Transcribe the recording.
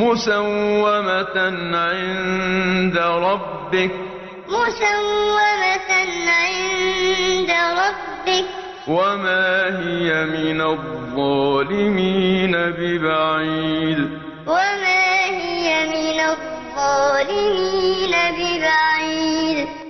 مسومة عند ربك. مسومة عند ربك. وما هي من الظالمين ببعيد. وما هي من الظالمين